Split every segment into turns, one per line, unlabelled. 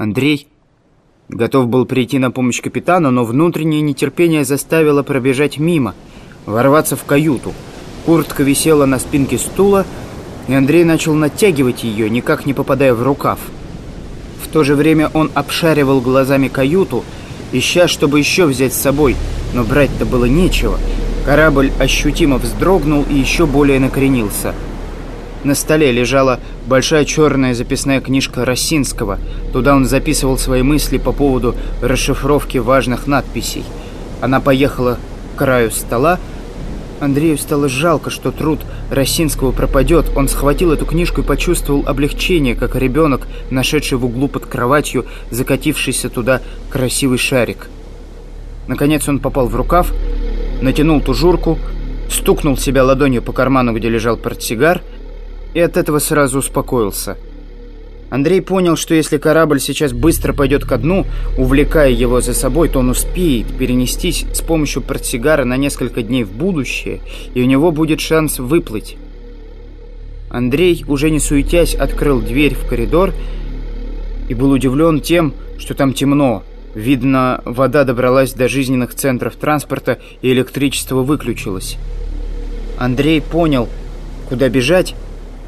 Андрей готов был прийти на помощь капитану, но внутреннее нетерпение заставило пробежать мимо, ворваться в каюту. Куртка висела на спинке стула, и Андрей начал натягивать ее, никак не попадая в рукав. В то же время он обшаривал глазами каюту, ища, чтобы еще взять с собой, но брать-то было нечего. Корабль ощутимо вздрогнул и еще более накренился – на столе лежала большая черная записная книжка Росинского. Туда он записывал свои мысли по поводу расшифровки важных надписей. Она поехала к краю стола. Андрею стало жалко, что труд Росинского пропадет. Он схватил эту книжку и почувствовал облегчение, как ребенок, нашедший в углу под кроватью, закатившийся туда красивый шарик. Наконец он попал в рукав, натянул тужурку, стукнул себя ладонью по карману, где лежал портсигар — и от этого сразу успокоился. Андрей понял, что если корабль сейчас быстро пойдет ко дну, увлекая его за собой, то он успеет перенестись с помощью портсигара на несколько дней в будущее, и у него будет шанс выплыть. Андрей, уже не суетясь, открыл дверь в коридор и был удивлен тем, что там темно. Видно, вода добралась до жизненных центров транспорта и электричество выключилось. Андрей понял, куда бежать,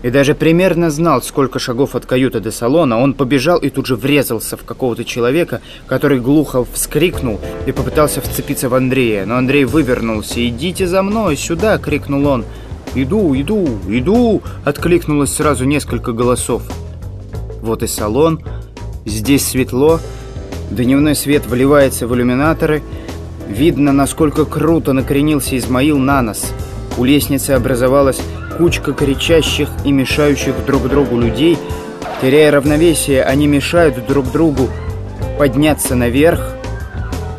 и даже примерно знал, сколько шагов от каюты до салона, он побежал и тут же врезался в какого-то человека, который глухо вскрикнул и попытался вцепиться в Андрея. Но Андрей вывернулся. «Идите за мной, сюда!» — крикнул он. «Иду, иду, иду!» — откликнулось сразу несколько голосов. Вот и салон. Здесь светло. Дневной свет вливается в иллюминаторы. Видно, насколько круто накренился Измаил на нос. У лестницы образовалась кучка кричащих и мешающих друг другу людей. Теряя равновесие, они мешают друг другу подняться наверх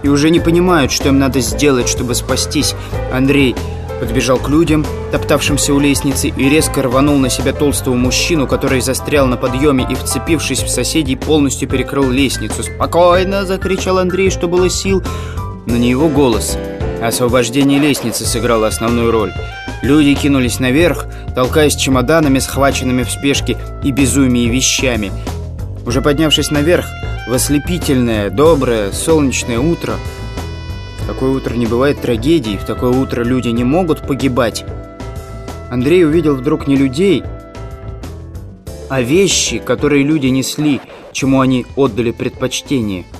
и уже не понимают, что им надо сделать, чтобы спастись. Андрей подбежал к людям, топтавшимся у лестницы, и резко рванул на себя толстого мужчину, который застрял на подъеме и, вцепившись в соседей, полностью перекрыл лестницу. «Спокойно!» – закричал Андрей, что было сил. Но не его голос. Освобождение лестницы сыграло основную роль. Люди кинулись наверх, толкаясь чемоданами, схваченными в спешке и безумии вещами. Уже поднявшись наверх, в ослепительное, доброе, солнечное утро... В такое утро не бывает трагедий, в такое утро люди не могут погибать. Андрей увидел вдруг не людей, а вещи, которые люди несли, чему они отдали предпочтение –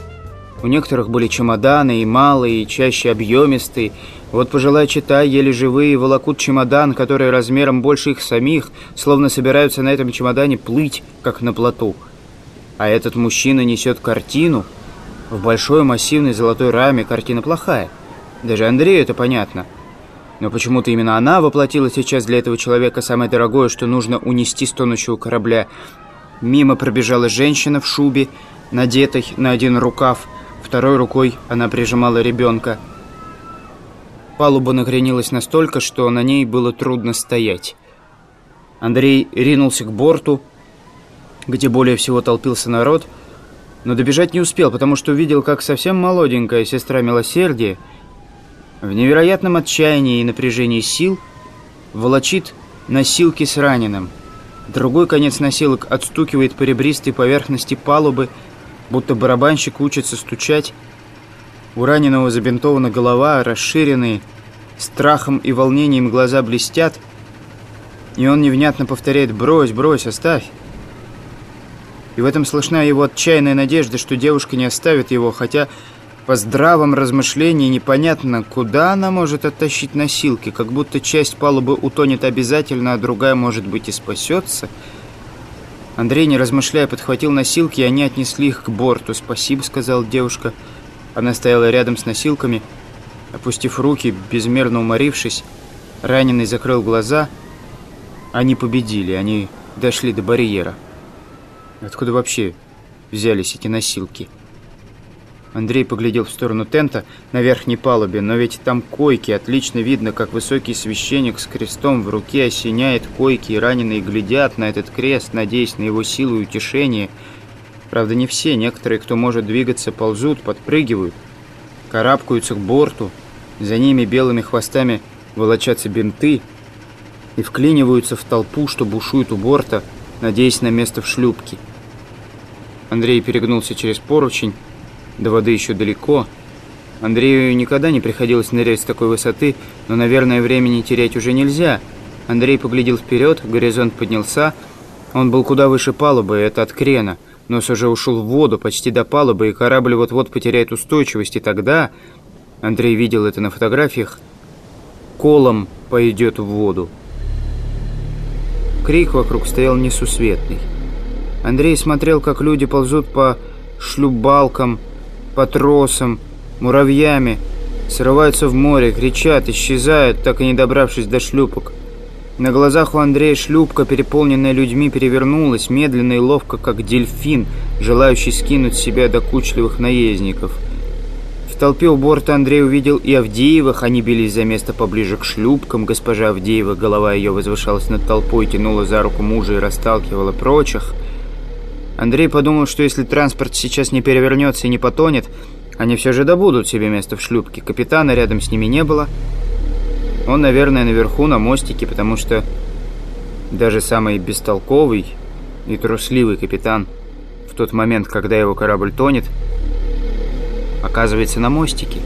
у некоторых были чемоданы, и малые, и чаще объемистые. Вот пожилая чита, еле живые, волокут чемодан, который размером больше их самих, словно собираются на этом чемодане плыть, как на плоту. А этот мужчина несет картину. В большой массивной золотой раме картина плохая. Даже Андрею это понятно. Но почему-то именно она воплотила сейчас для этого человека самое дорогое, что нужно унести с тонущего корабля. Мимо пробежала женщина в шубе, надетой на один рукав, Второй рукой она прижимала ребенка. Палуба накренилась настолько, что на ней было трудно стоять. Андрей ринулся к борту, где более всего толпился народ, но добежать не успел, потому что увидел, как совсем молоденькая сестра милосердия в невероятном отчаянии и напряжении сил волочит носилки с раненым. Другой конец носилок отстукивает по ребристой поверхности палубы, будто барабанщик учится стучать. У раненого забинтована голова, расширенные, страхом и волнением глаза блестят, и он невнятно повторяет «брось, брось, оставь». И в этом слышна его отчаянная надежда, что девушка не оставит его, хотя по здравом размышлении непонятно, куда она может оттащить носилки, как будто часть палубы утонет обязательно, а другая, может быть, и спасется – Андрей, не размышляя, подхватил носилки, и они отнесли их к борту. «Спасибо», — сказала девушка. Она стояла рядом с носилками, опустив руки, безмерно уморившись. Раненый закрыл глаза. Они победили, они дошли до барьера. Откуда вообще взялись эти носилки?» Андрей поглядел в сторону тента на верхней палубе, но ведь там койки, отлично видно, как высокий священник с крестом в руке осеняет койки, и раненые глядят на этот крест, надеясь на его силу и утешение. Правда, не все, некоторые, кто может двигаться, ползут, подпрыгивают, карабкаются к борту, за ними белыми хвостами волочатся бинты и вклиниваются в толпу, что бушует у борта, надеясь на место в шлюпке. Андрей перегнулся через поручень. До воды еще далеко. Андрею никогда не приходилось нырять с такой высоты, но, наверное, времени терять уже нельзя. Андрей поглядел вперед, горизонт поднялся. Он был куда выше палубы, это от крена. Нос уже ушел в воду, почти до палубы, и корабль вот-вот потеряет устойчивость. И тогда, Андрей видел это на фотографиях, колом пойдет в воду. Крик вокруг стоял несусветный. Андрей смотрел, как люди ползут по шлюпбалкам, по тросам, муравьями, срываются в море, кричат, исчезают, так и не добравшись до шлюпок. На глазах у Андрея шлюпка, переполненная людьми, перевернулась, медленно и ловко, как дельфин, желающий скинуть себя докучливых наездников. В толпе у борта Андрей увидел и Авдеевых, они бились за место поближе к шлюпкам. Госпожа Авдеева, голова ее возвышалась над толпой, тянула за руку мужа и расталкивала прочих. Андрей подумал, что если транспорт сейчас не перевернется и не потонет, они все же добудут себе место в шлюпке. Капитана рядом с ними не было. Он, наверное, наверху, на мостике, потому что даже самый бестолковый и трусливый капитан в тот момент, когда его корабль тонет, оказывается на мостике.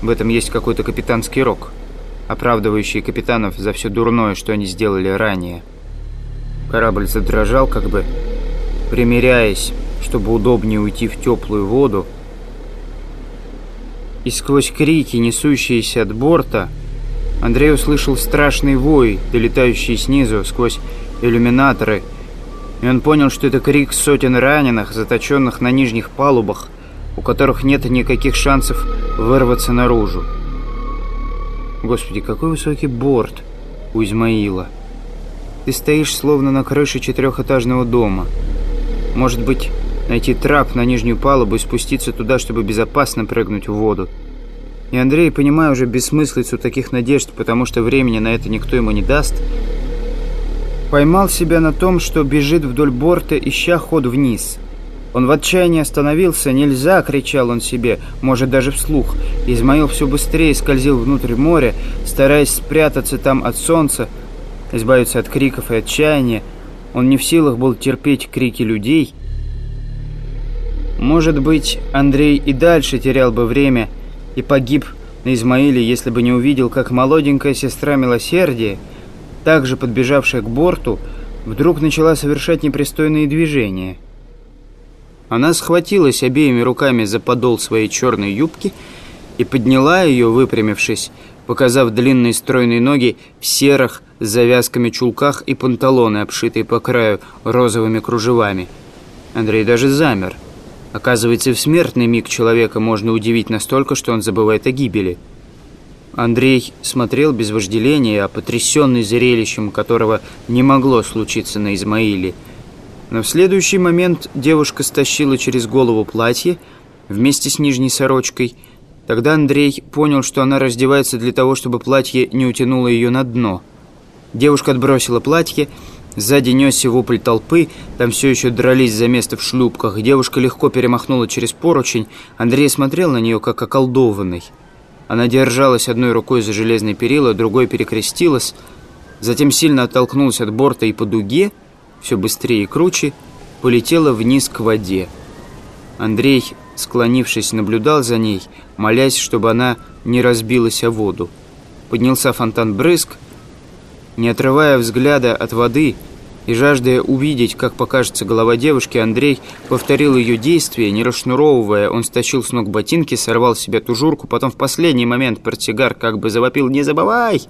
В этом есть какой-то капитанский рок, оправдывающий капитанов за все дурное, что они сделали ранее. Корабль задрожал, как бы примеряясь, чтобы удобнее уйти в теплую воду, и сквозь крики, несущиеся от борта, Андрей услышал страшный вой, долетающий снизу сквозь иллюминаторы, и он понял, что это крик сотен раненых, заточенных на нижних палубах, у которых нет никаких шансов вырваться наружу. Господи, какой высокий борт у Измаила. Ты стоишь словно на крыше четырехэтажного дома. Может быть, найти трап на нижнюю палубу и спуститься туда, чтобы безопасно прыгнуть в воду. И Андрей, понимая уже бессмыслицу таких надежд, потому что времени на это никто ему не даст, поймал себя на том, что бежит вдоль борта, ища ход вниз. Он в отчаянии остановился. «Нельзя!» — кричал он себе, может, даже вслух. Измаил все быстрее скользил внутрь моря, стараясь спрятаться там от солнца, избавиться от криков и отчаяния. Он не в силах был терпеть крики людей — может быть, Андрей и дальше терял бы время и погиб на Измаиле, если бы не увидел, как молоденькая сестра Милосердия, также подбежавшая к борту, вдруг начала совершать непристойные движения. Она схватилась обеими руками за подол своей черной юбки и подняла ее, выпрямившись, показав длинные стройные ноги в серых с завязками чулках и панталоны, обшитые по краю розовыми кружевами. Андрей даже замер – Оказывается, в смертный миг человека можно удивить настолько, что он забывает о гибели. Андрей смотрел без вожделения, а потрясенный зрелищем, которого не могло случиться на Измаиле. Но в следующий момент девушка стащила через голову платье вместе с нижней сорочкой. Тогда Андрей понял, что она раздевается для того, чтобы платье не утянуло ее на дно. Девушка отбросила платье Сзади несся вопль толпы, там все еще дрались за место в шлюпках. Девушка легко перемахнула через поручень. Андрей смотрел на нее, как околдованный. Она держалась одной рукой за железный перила, другой перекрестилась, затем сильно оттолкнулась от борта и по дуге, все быстрее и круче, полетела вниз к воде. Андрей, склонившись, наблюдал за ней, молясь, чтобы она не разбилась о воду. Поднялся фонтан брызг, не отрывая взгляда от воды и жаждая увидеть, как покажется голова девушки, Андрей повторил ее действия, не расшнуровывая. Он стащил с ног ботинки, сорвал себе тужурку, потом в последний момент портсигар как бы завопил «Не забывай!».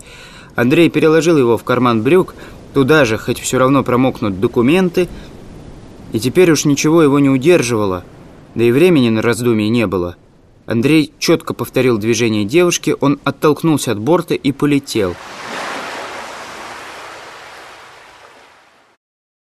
Андрей переложил его в карман брюк, туда же, хоть все равно промокнут документы, и теперь уж ничего его не удерживало, да и времени на раздумье не было. Андрей четко повторил движение девушки, он оттолкнулся от борта и полетел –